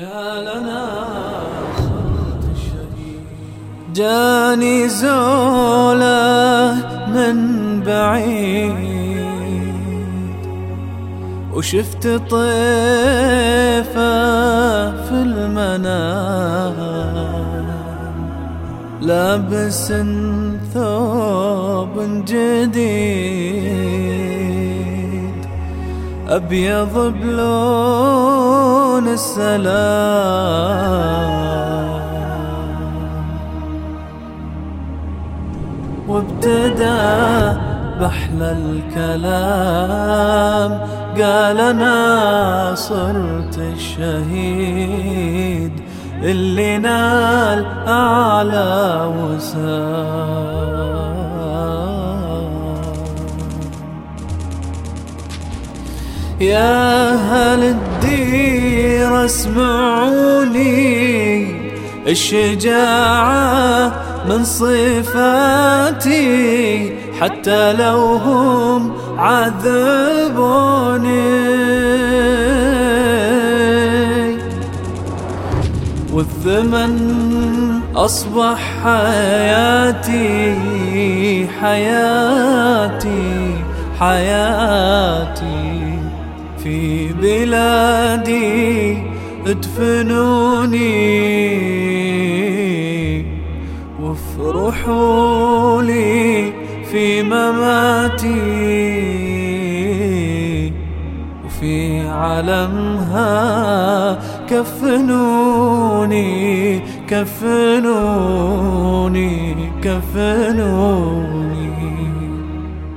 قال أنا صرت الشهيد جاني زولة من بعيد. وشفت طيفة في المنام. لابس ثوب جديد. أبيض بلون السلام. وابتدى بحلى الكلام. قال أنا صرت الشهيد اللي نال أعلى وسام. يا أهل الدير اسمعوني. الشجاعة من صفاتي حتى لو هم عذبوني. والثمن أصبح حياتي حياتي حياتي. في بلادي ادفنوني. وافرحوا لي في مماتي. وفي علمها كفنوني كفنوني كفنوني.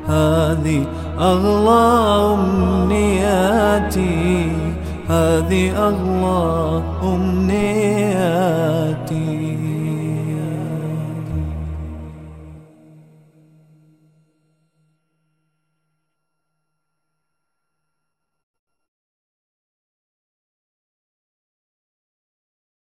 هذه أغلى أمنياتي هذه أغلى أمنياتي.